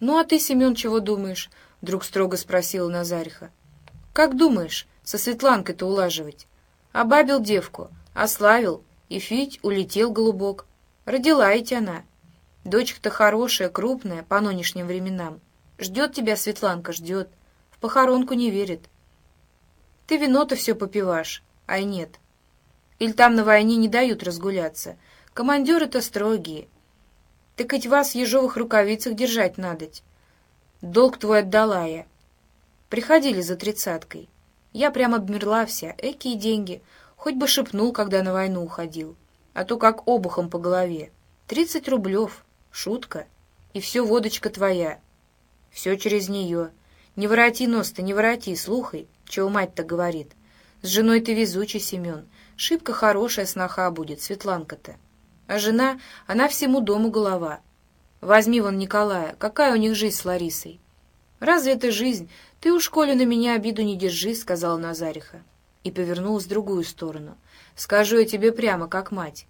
«Ну, а ты, Семен, чего думаешь?» — вдруг строго спросила Назариха. «Как думаешь, со Светланкой-то улаживать?» «Обабил девку, ославил, и фить улетел голубок. Родила ведь она. Дочка-то хорошая, крупная, по нынешним временам. Ждет тебя Светланка, ждет. В похоронку не верит. Ты вино-то все попиваешь, ай нет. Или там на войне не дают разгуляться. Командиры-то строгие. Так ведь вас в ежовых рукавицах держать надоть. Долг твой отдала я. Приходили за тридцаткой. Я прямо обмерла вся, экие деньги. Хоть бы шепнул, когда на войну уходил. А то как обухом по голове. Тридцать рублев. Шутка. И все водочка твоя. Все через нее. Не вороти нос-то, не вороти, слухай, чего мать-то говорит. С женой ты везучий, Семен. Шибко хорошая сноха будет, Светланка-то. А жена, она всему дому голова. Возьми вон Николая, какая у них жизнь с Ларисой. Разве это жизнь? Ты уж, коли на меня обиду не держи, сказала Назариха. И повернулась в другую сторону. Скажу я тебе прямо, как мать.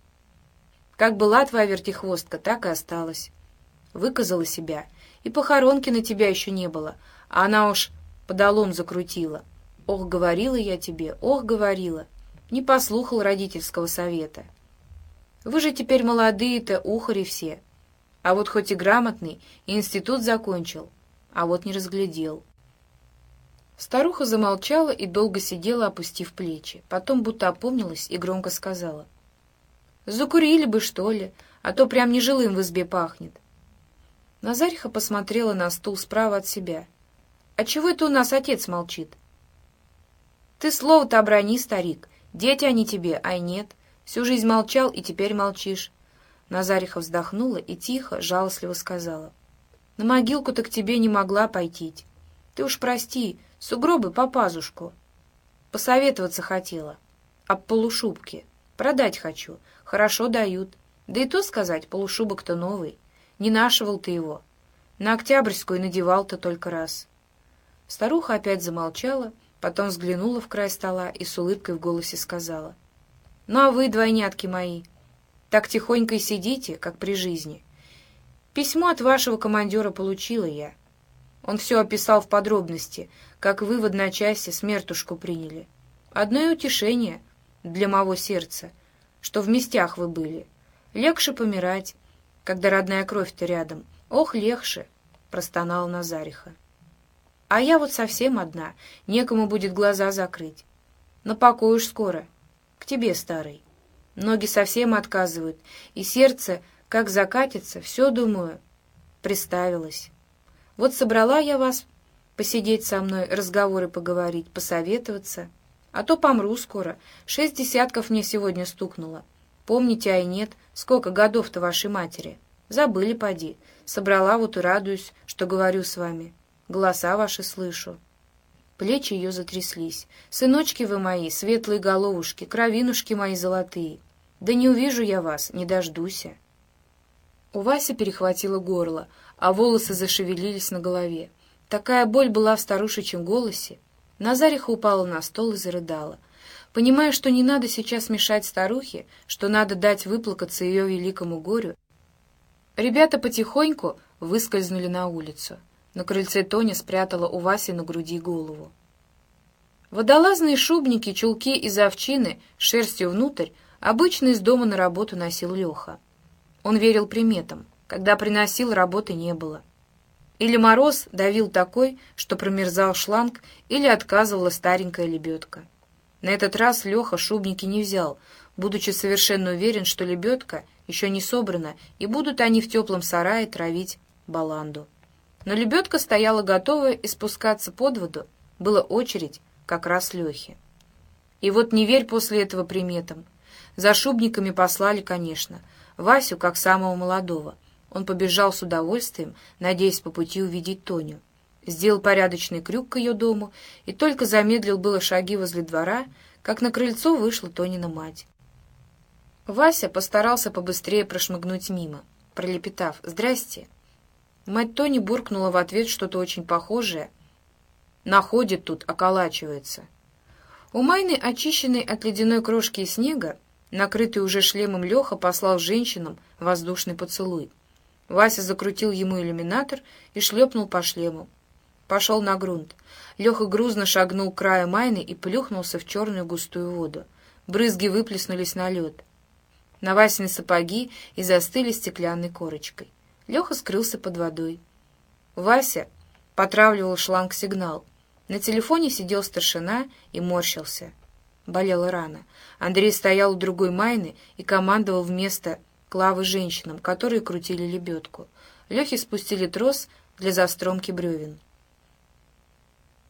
Как была твоя вертихвостка, так и осталась. Выказала себя, и похоронки на тебя еще не было, а она уж подолом закрутила. Ох, говорила я тебе, ох, говорила. Не послухал родительского совета. Вы же теперь молодые-то, ухари все. А вот хоть и грамотный, институт закончил, а вот не разглядел. Старуха замолчала и долго сидела, опустив плечи. Потом будто опомнилась и громко сказала. «Закурили бы, что ли, а то прям нежилым в избе пахнет». Назариха посмотрела на стул справа от себя. «А чего это у нас отец молчит?» «Ты слово-то оброни, старик. Дети они тебе, ай нет. Всю жизнь молчал, и теперь молчишь. Назариха вздохнула и тихо, жалостливо сказала. На могилку-то к тебе не могла пойти. Ты уж прости, сугробы по пазушку. Посоветоваться хотела. Об полушубке. Продать хочу. Хорошо дают. Да и то сказать, полушубок-то новый. Не нашивал ты его. На Октябрьскую надевал-то только раз. Старуха опять замолчала, потом взглянула в край стола и с улыбкой в голосе сказала — ну а вы, двойнятки мои, так тихонько и сидите, как при жизни. Письмо от вашего командира получила я. Он все описал в подробности, как вы в одночасье смертушку приняли. Одно и утешение для моего сердца, что в местях вы были. Легче помирать, когда родная кровь-то рядом. Ох, легче, — простонала Назариха. А я вот совсем одна, некому будет глаза закрыть. Напокоишь скоро, — к тебе, старый. Ноги совсем отказывают, и сердце, как закатится, все, думаю, приставилось. Вот собрала я вас посидеть со мной, разговоры поговорить, посоветоваться. А то помру скоро. Шесть десятков мне сегодня стукнуло. Помните, ай нет, сколько годов-то вашей матери. Забыли, поди. Собрала вот и радуюсь, что говорю с вами. Голоса ваши слышу. Плечи ее затряслись. «Сыночки вы мои, светлые головушки, кровинушки мои золотые! Да не увижу я вас, не дождуся!» У Васи перехватило горло, а волосы зашевелились на голове. Такая боль была в старушечьем голосе. Назариха упала на стол и зарыдала. Понимая, что не надо сейчас мешать старухе, что надо дать выплакаться ее великому горю, ребята потихоньку выскользнули на улицу. На крыльце Тоня спрятала у Васи на груди голову. Водолазные шубники, чулки из овчины, шерстью внутрь, обычно из дома на работу носил Леха. Он верил приметам. Когда приносил, работы не было. Или мороз давил такой, что промерзал шланг, или отказывала старенькая лебедка. На этот раз Леха шубники не взял, будучи совершенно уверен, что лебедка еще не собрана, и будут они в теплом сарае травить баланду. Но лебедка стояла готовая и спускаться под воду. Была очередь как раз Лехе. И вот не верь после этого приметам. За шубниками послали, конечно. Васю, как самого молодого. Он побежал с удовольствием, надеясь по пути увидеть Тоню. Сделал порядочный крюк к ее дому и только замедлил было шаги возле двора, как на крыльцо вышла Тонина мать. Вася постарался побыстрее прошмыгнуть мимо, пролепетав «Здрасте». Мать Тони буркнула в ответ что-то очень похожее. Находит тут, околачивается. У Майны, очищенной от ледяной крошки и снега, накрытый уже шлемом Леха послал женщинам воздушный поцелуй. Вася закрутил ему иллюминатор и шлепнул по шлему. Пошел на грунт. Леха грузно шагнул к краю майны и плюхнулся в черную густую воду. Брызги выплеснулись на лед. На Васины сапоги и застыли стеклянной корочкой. Леха скрылся под водой. Вася потравливал шланг-сигнал. На телефоне сидел старшина и морщился. Болела рана. Андрей стоял у другой майны и командовал вместо Клавы женщинам, которые крутили лебедку. Лехе спустили трос для застромки бревен.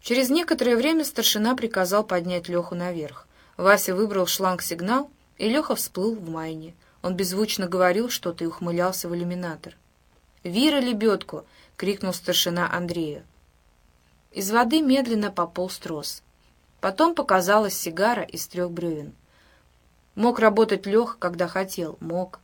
Через некоторое время старшина приказал поднять Леху наверх. Вася выбрал шланг-сигнал, и Леха всплыл в майне. Он беззвучно говорил что-то и ухмылялся в иллюминатор. «Вира, лебедку!» — крикнул старшина Андрею. Из воды медленно пополз трос. Потом показалась сигара из трех бревен. Мог работать Лех, когда хотел, мог.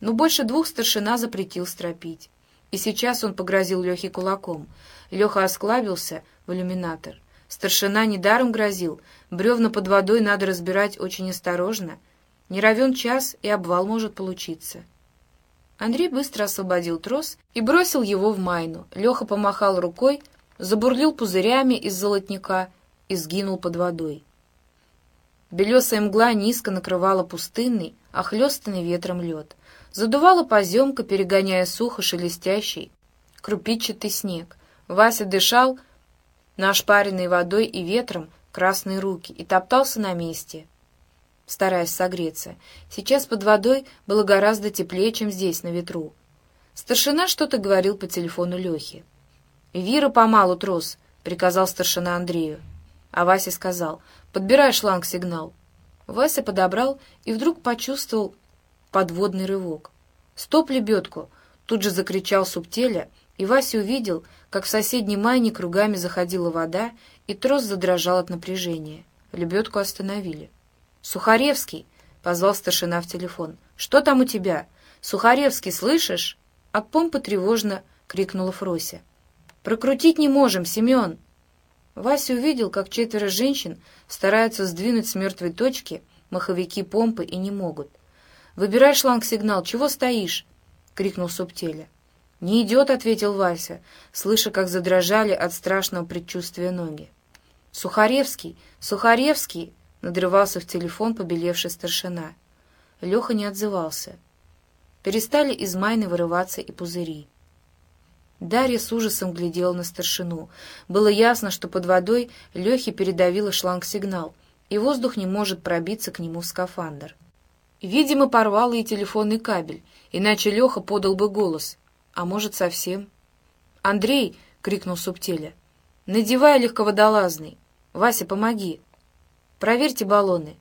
Но больше двух старшина запретил стропить. И сейчас он погрозил Лехе кулаком. Леха осклабился в иллюминатор. Старшина недаром грозил. Бревна под водой надо разбирать очень осторожно. Не равен час, и обвал может получиться. Андрей быстро освободил трос и бросил его в майну. Леха помахал рукой, забурлил пузырями из золотника и сгинул под водой. Белесая мгла низко накрывала пустынный, охлестанный ветром лед. Задувала поземка, перегоняя сухо шелестящий, крупичатый снег. Вася дышал на ошпаренной водой и ветром красные руки и топтался на месте, стараясь согреться. Сейчас под водой было гораздо теплее, чем здесь, на ветру. Старшина что-то говорил по телефону Лехе. «Вира помалу трос», — приказал старшина Андрею. А Вася сказал, «Подбирай шланг-сигнал». Вася подобрал и вдруг почувствовал подводный рывок. «Стоп, лебедку!» — тут же закричал Субтеля, и Вася увидел, как в соседней майне кругами заходила вода, и трос задрожал от напряжения. Лебедку остановили. «Сухаревский!» — позвал старшина в телефон. «Что там у тебя? Сухаревский, слышишь?» От помпы тревожно крикнула Фрося. «Прокрутить не можем, Семен!» Вася увидел, как четверо женщин стараются сдвинуть с мертвой точки маховики помпы и не могут. «Выбирай шланг-сигнал, чего стоишь?» — крикнул Субтеля. «Не идет», — ответил Вася, слыша, как задрожали от страшного предчувствия ноги. «Сухаревский! Сухаревский!» — надрывался в телефон побелевший старшина. Леха не отзывался. Перестали из майны вырываться и пузыри. Дарья с ужасом глядела на старшину. Было ясно, что под водой Лехе передавило шланг-сигнал, и воздух не может пробиться к нему в скафандр. Видимо, порвало и телефонный кабель, иначе Леха подал бы голос. А может, совсем. «Андрей!» — крикнул Субтеля. «Надевай легководолазный! Вася, помоги! Проверьте баллоны!»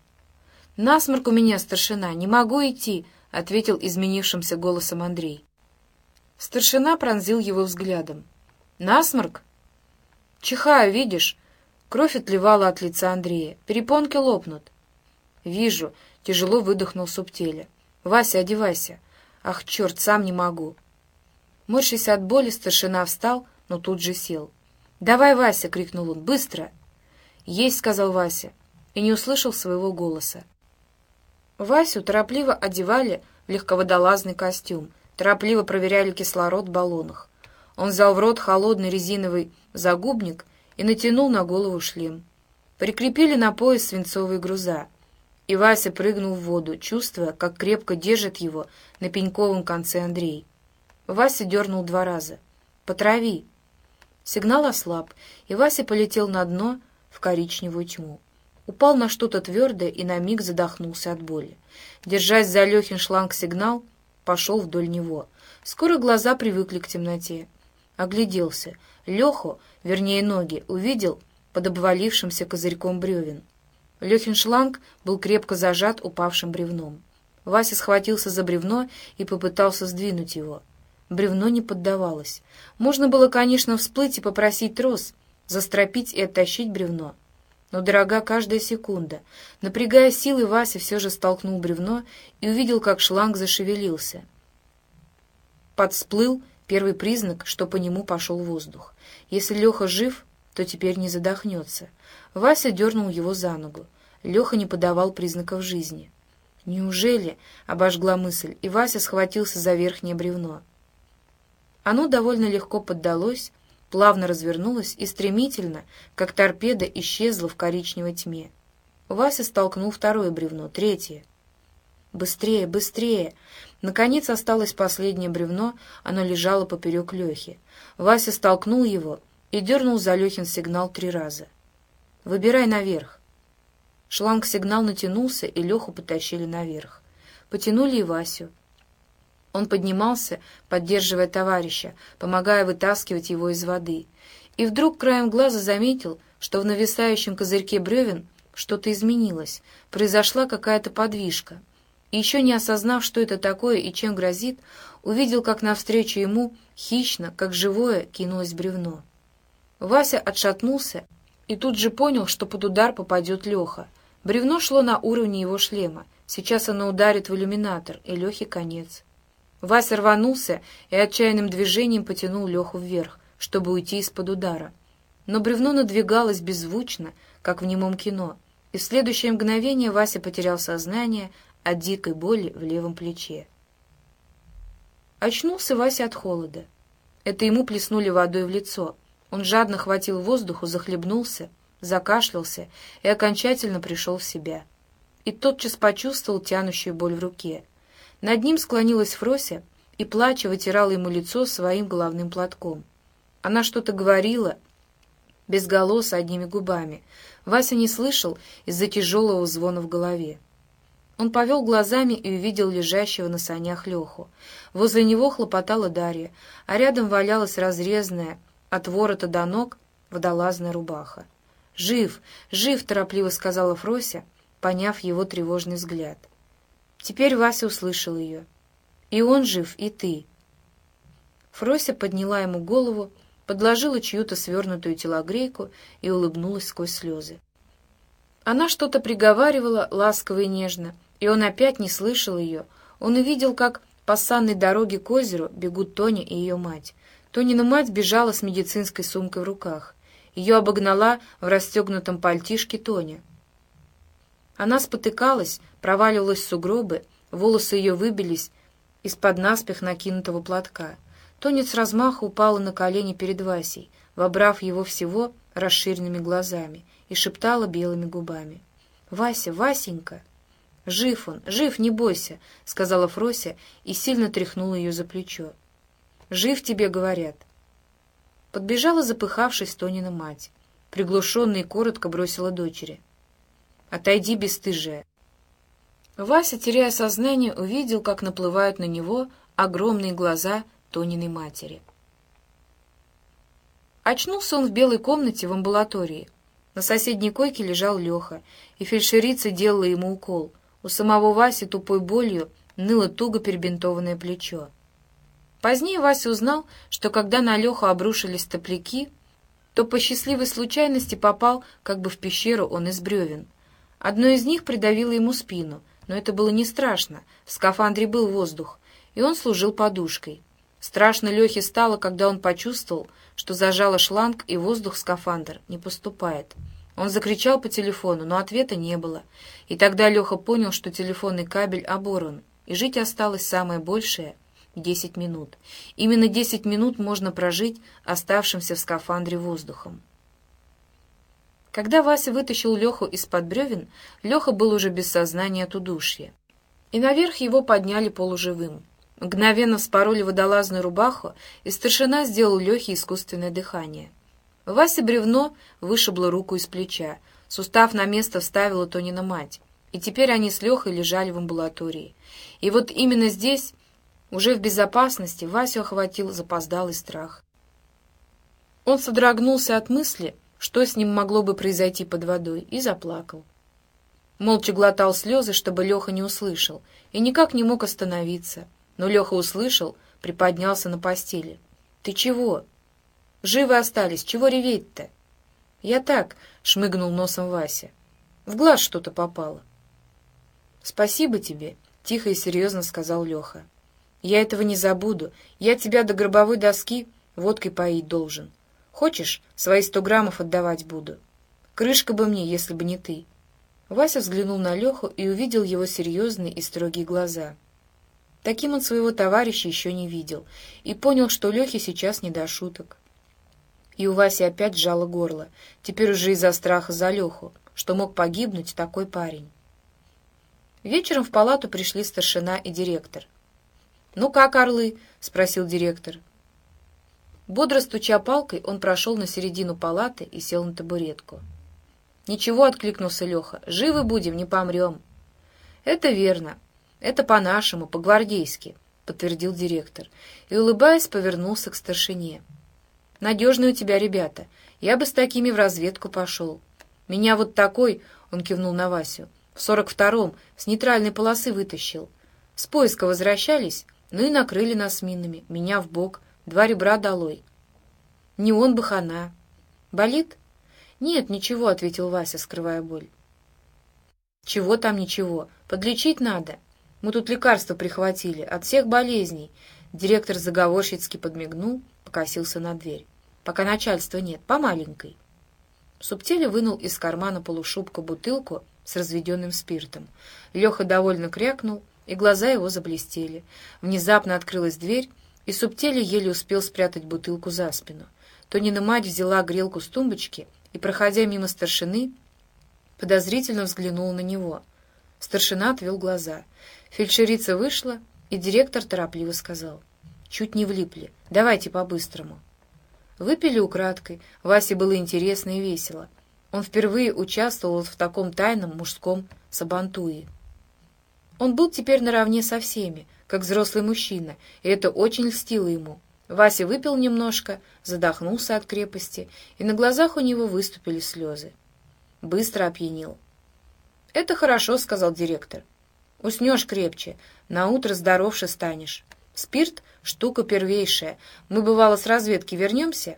«Насморк у меня, старшина, не могу идти!» — ответил изменившимся голосом Андрей. Старшина пронзил его взглядом. «Насморк?» «Чихаю, видишь?» Кровь отливала от лица Андрея. Перепонки лопнут. «Вижу. Тяжело выдохнул Субтеля. «Вася, одевайся!» «Ах, черт, сам не могу!» Морщись от боли, старшина встал, но тут же сел. «Давай, Вася!» — крикнул он. «Быстро!» «Есть!» — сказал Вася, и не услышал своего голоса. Васю торопливо одевали в легководолазный костюм, торопливо проверяли кислород в баллонах. Он взял в рот холодный резиновый загубник и натянул на голову шлем. Прикрепили на пояс свинцовые груза — и Вася прыгнул в воду, чувствуя, как крепко держит его на пеньковом конце Андрей. Вася дернул два раза. «Потрави!» Сигнал ослаб, и Вася полетел на дно в коричневую тьму. Упал на что-то твердое и на миг задохнулся от боли. Держась за Лехин шланг-сигнал, пошел вдоль него. Скоро глаза привыкли к темноте. Огляделся. Леху, вернее ноги, увидел под обвалившимся козырьком бревен. Лехин шланг был крепко зажат упавшим бревном. Вася схватился за бревно и попытался сдвинуть его. Бревно не поддавалось. Можно было, конечно, всплыть и попросить трос, застропить и оттащить бревно. Но дорога каждая секунда. Напрягая силы, Вася все же столкнул бревно и увидел, как шланг зашевелился. Подсплыл первый признак, что по нему пошел воздух. Если Леха жив, то теперь не задохнется. Вася дернул его за ногу. Леха не подавал признаков жизни. «Неужели?» — обожгла мысль, и Вася схватился за верхнее бревно. Оно довольно легко поддалось, плавно развернулось и стремительно, как торпеда, исчезло в коричневой тьме. Вася столкнул второе бревно, третье. «Быстрее, быстрее!» Наконец осталось последнее бревно, оно лежало поперек Лехи. Вася столкнул его и дернул за Лехин сигнал три раза. «Выбирай наверх». Шланг-сигнал натянулся, и Леху потащили наверх. Потянули и Васю. Он поднимался, поддерживая товарища, помогая вытаскивать его из воды. И вдруг краем глаза заметил, что в нависающем козырьке бревен что-то изменилось, произошла какая-то подвижка. И еще не осознав, что это такое и чем грозит, увидел, как навстречу ему, хищно, как живое, кинулось бревно. Вася отшатнулся и тут же понял, что под удар попадет Леха. Бревно шло на уровне его шлема. Сейчас оно ударит в иллюминатор, и Лехе конец. Вася рванулся и отчаянным движением потянул Леху вверх, чтобы уйти из-под удара. Но бревно надвигалось беззвучно, как в немом кино, и в следующее мгновение Вася потерял сознание от дикой боли в левом плече. Очнулся Вася от холода. Это ему плеснули водой в лицо. Он жадно хватил воздуху, захлебнулся, закашлялся и окончательно пришел в себя. И тотчас почувствовал тянущую боль в руке — над ним склонилась Фрося и, плача, вытирала ему лицо своим головным платком. Она что-то говорила, без голоса, одними губами. Вася не слышал из-за тяжелого звона в голове. Он повел глазами и увидел лежащего на санях Леху. Возле него хлопотала Дарья, а рядом валялась разрезанная от ворота до ног водолазная рубаха. «Жив! Жив!» — торопливо сказала Фрося, поняв его тревожный взгляд — Теперь Вася услышал ее. «И он жив, и ты». Фрося подняла ему голову, подложила чью-то свернутую телогрейку и улыбнулась сквозь слезы. Она что-то приговаривала ласково и нежно, и он опять не слышал ее. Он увидел, как по санной дороге к озеру бегут Тоня и ее мать. Тонина мать бежала с медицинской сумкой в руках. Ее обогнала в расстегнутом пальтишке Тоня. Она спотыкалась, проваливалась в сугробы, волосы ее выбились из-под наспех накинутого платка. Тоня с размаха упала на колени перед Васей, вобрав его всего расширенными глазами, и шептала белыми губами. «Вася, Васенька!» «Жив он, жив, не бойся», — сказала Фрося и сильно тряхнула ее за плечо. «Жив тебе, говорят». Подбежала запыхавшись Тонина мать. Приглушенно и коротко бросила дочери. Отойди, бесстыжая!» Вася, теряя сознание, увидел, как наплывают на него огромные глаза Тониной матери. Очнулся он в белой комнате в амбулатории. На соседней койке лежал Леха, и фельдшерица делала ему укол. У самого Васи тупой болью ныло туго перебинтованное плечо. Позднее Вася узнал, что когда на Леху обрушились топляки, то по счастливой случайности попал как бы в пещеру он из бревен. Одно из них придавило ему спину, но это было не страшно, в скафандре был воздух, и он служил подушкой. Страшно Лехе стало, когда он почувствовал, что зажало шланг, и воздух в скафандр не поступает. Он закричал по телефону, но ответа не было. И тогда Леха понял, что телефонный кабель оборван, и жить осталось самое большее — десять минут. Именно десять минут можно прожить оставшимся в скафандре воздухом. Когда Вася вытащил Леху из-под бревен, Леха был уже без сознания от удушья. И наверх его подняли полуживым. Мгновенно вспороли водолазную рубаху, и старшина сделал Лехе искусственное дыхание. Вася бревно вышибло руку из плеча. Сустав на место вставила Тонина мать. И теперь они с Лехой лежали в амбулатории. И вот именно здесь, уже в безопасности, Васю охватил запоздалый страх. Он содрогнулся от мысли, что с ним могло бы произойти под водой, и заплакал. Молча глотал слезы, чтобы Леха не услышал, и никак не мог остановиться. Но Леха услышал, приподнялся на постели. «Ты чего? Живы остались, чего реветь-то?» «Я так», — шмыгнул носом Вася. «В глаз что-то попало». «Спасибо тебе», — тихо и серьезно сказал Леха. «Я этого не забуду. Я тебя до гробовой доски водкой поить должен. Хочешь, свои сто граммов отдавать буду? Крышка бы мне, если бы не ты». Вася взглянул на Леху и увидел его серьезные и строгие глаза. Таким он своего товарища еще не видел и понял, что Лехе сейчас не до шуток. И у Васи опять сжало горло, теперь уже из-за страха за Леху, что мог погибнуть такой парень. Вечером в палату пришли старшина и директор. «Ну как, орлы?» — спросил директор. Бодро стуча палкой, он прошел на середину палаты и сел на табуретку. «Ничего», — откликнулся Леха, — «живы будем, не помрем». «Это верно. Это по-нашему, по-гвардейски», — подтвердил директор. И, улыбаясь, повернулся к старшине. «Надежные у тебя ребята. Я бы с такими в разведку пошел. Меня вот такой, — он кивнул на Васю, — в сорок втором с нейтральной полосы вытащил. С поиска возвращались, ну и накрыли нас минами, меня в бок, два ребра долой. Не он бы хана. Болит?» «Нет, ничего», — ответил Вася, скрывая боль. «Чего там ничего? Подлечить надо. Мы тут лекарства прихватили от всех болезней». Директор заговорщицки подмигнул, покосился на дверь. «Пока начальства нет, по маленькой». Субтели вынул из кармана полушубка бутылку с разведенным спиртом. Леха довольно крякнул, и глаза его заблестели. Внезапно открылась дверь, и Субтели еле успел спрятать бутылку за спину. Тонина мать взяла грелку с тумбочки и, проходя мимо старшины, подозрительно взглянула на него. Старшина отвел глаза. Фельдшерица вышла, и директор торопливо сказал. «Чуть не влипли. Давайте по-быстрому». Выпили украдкой. Васе было интересно и весело. Он впервые участвовал в таком тайном мужском сабантуе. Он был теперь наравне со всеми, как взрослый мужчина, и это очень льстило ему. Вася выпил немножко, задохнулся от крепости, и на глазах у него выступили слезы. Быстро опьянил. «Это хорошо», — сказал директор. «Уснешь крепче, на утро здоровше станешь. Спирт — штука первейшая. Мы, бывало, с разведки вернемся.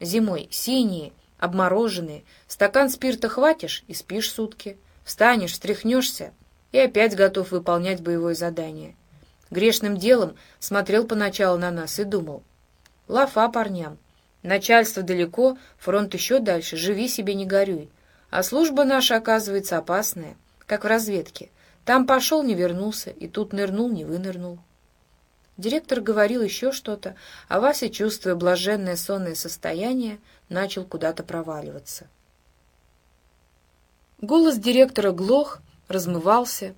Зимой синие, обмороженные. Стакан спирта хватишь и спишь сутки. Встанешь, встряхнешься и опять готов выполнять боевое задание грешным делом смотрел поначалу на нас и думал. Лафа парням. Начальство далеко, фронт еще дальше, живи себе, не горюй. А служба наша, оказывается, опасная, как в разведке. Там пошел, не вернулся, и тут нырнул, не вынырнул. Директор говорил еще что-то, а Вася, чувствуя блаженное сонное состояние, начал куда-то проваливаться. Голос директора глох, размывался,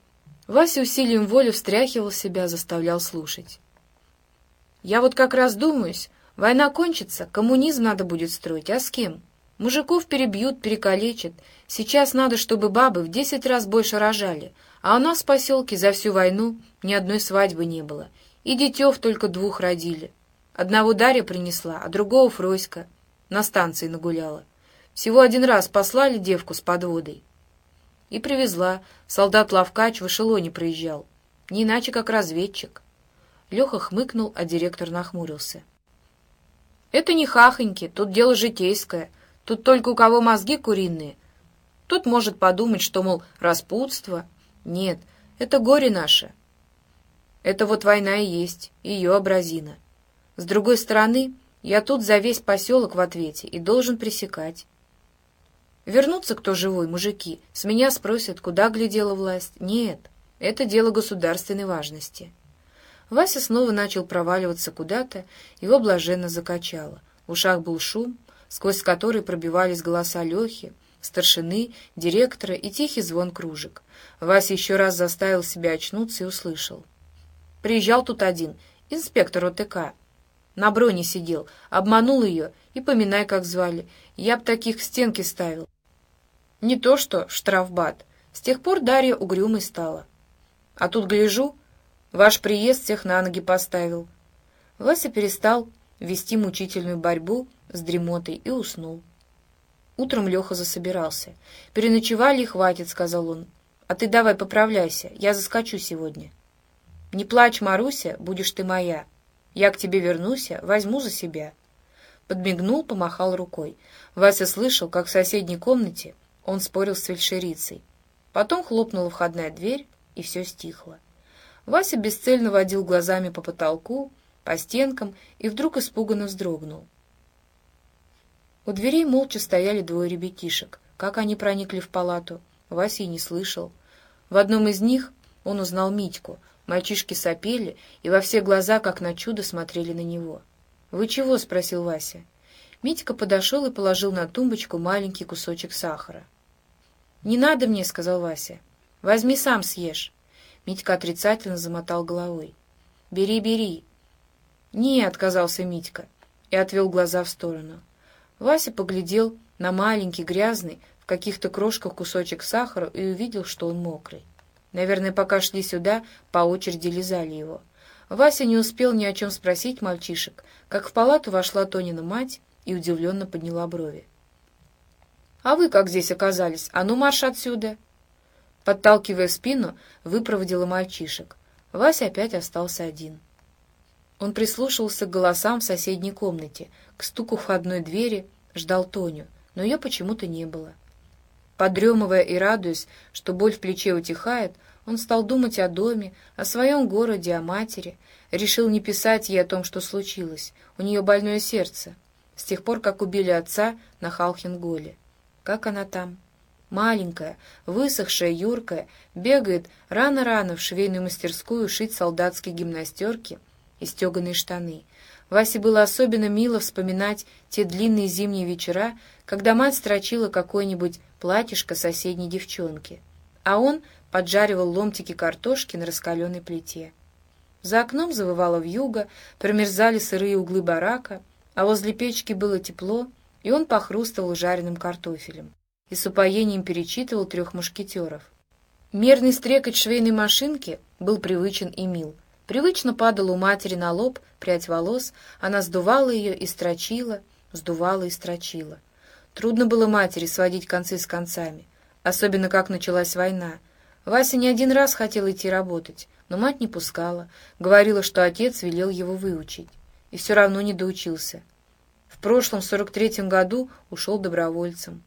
Вася усилием воли встряхивал себя, заставлял слушать. «Я вот как раз думаюсь, война кончится, коммунизм надо будет строить, а с кем? Мужиков перебьют, перекалечат. Сейчас надо, чтобы бабы в десять раз больше рожали, а у нас в поселке за всю войну ни одной свадьбы не было, и детев только двух родили. Одного Дарья принесла, а другого Фроська на станции нагуляла. Всего один раз послали девку с подводой». И привезла. Солдат Лавкач в эшелоне проезжал. Не иначе, как разведчик. Леха хмыкнул, а директор нахмурился. «Это не хахоньки, тут дело житейское. Тут только у кого мозги куриные. Тот может подумать, что, мол, распутство. Нет, это горе наше. Это вот война и есть, ее образина. С другой стороны, я тут за весь поселок в ответе и должен пресекать. Вернуться кто живой, мужики, с меня спросят, куда глядела власть. Нет, это дело государственной важности. Вася снова начал проваливаться куда-то, его блаженно закачало. В ушах был шум, сквозь который пробивались голоса Лехи, старшины, директора и тихий звон кружек. Вася еще раз заставил себя очнуться и услышал. Приезжал тут один, инспектор ОТК. На броне сидел, обманул ее, и поминай, как звали. Я б таких в стенки ставил. Не то что штрафбат. С тех пор Дарья угрюмой стала. А тут гляжу, ваш приезд всех на ноги поставил. Вася перестал вести мучительную борьбу с дремотой и уснул. Утром Леха засобирался. «Переночевали и хватит», — сказал он. «А ты давай поправляйся, я заскочу сегодня». «Не плачь, Маруся, будешь ты моя. Я к тебе вернусь, возьму за себя». Подмигнул, помахал рукой. Вася слышал, как в соседней комнате он спорил с фельдшерицей. Потом хлопнула входная дверь, и все стихло. Вася бесцельно водил глазами по потолку, по стенкам, и вдруг испуганно вздрогнул. У дверей молча стояли двое ребятишек. Как они проникли в палату, Вася и не слышал. В одном из них он узнал Митьку, Мальчишки сопели и во все глаза, как на чудо, смотрели на него. «Вы чего?» — спросил Вася. Митька подошел и положил на тумбочку маленький кусочек сахара. «Не надо мне», — сказал Вася. «Возьми сам съешь». Митька отрицательно замотал головой. «Бери, бери». «Не», — отказался Митька и отвел глаза в сторону. Вася поглядел на маленький, грязный, в каких-то крошках кусочек сахара и увидел, что он мокрый. Наверное, пока шли сюда, по очереди лизали его. Вася не успел ни о чем спросить мальчишек, как в палату вошла Тонина мать и удивленно подняла брови. «А вы как здесь оказались? А ну, марш отсюда!» Подталкивая спину, выпроводила мальчишек. Вася опять остался один. Он прислушивался к голосам в соседней комнате, к стуку входной двери, ждал Тоню, но ее почему-то не было. Подремывая и радуясь, что боль в плече утихает, он стал думать о доме, о своем городе, о матери. Решил не писать ей о том, что случилось. У нее больное сердце. С тех пор, как убили отца на Халхинголе. Как она там? Маленькая, высохшая, юркая, бегает рано-рано в швейную мастерскую шить солдатские гимнастерки и стеганые штаны. Васе было особенно мило вспоминать те длинные зимние вечера, когда мать строчила какое-нибудь платьишко соседней девчонки, а он поджаривал ломтики картошки на раскаленной плите. За окном завывало вьюга, промерзали сырые углы барака, а возле печки было тепло, и он похрустывал жареным картофелем и с упоением перечитывал трех мушкетеров. Мерный стрекот швейной машинки был привычен и мил. Привычно падал у матери на лоб прядь волос, она сдувала ее и строчила, сдувала и строчила. Трудно было матери сводить концы с концами, особенно как началась война — Вася не один раз хотел идти работать, но мать не пускала, говорила, что отец велел его выучить, и все равно не доучился. Прошлом, сорок третьем году, ушел добровольцем.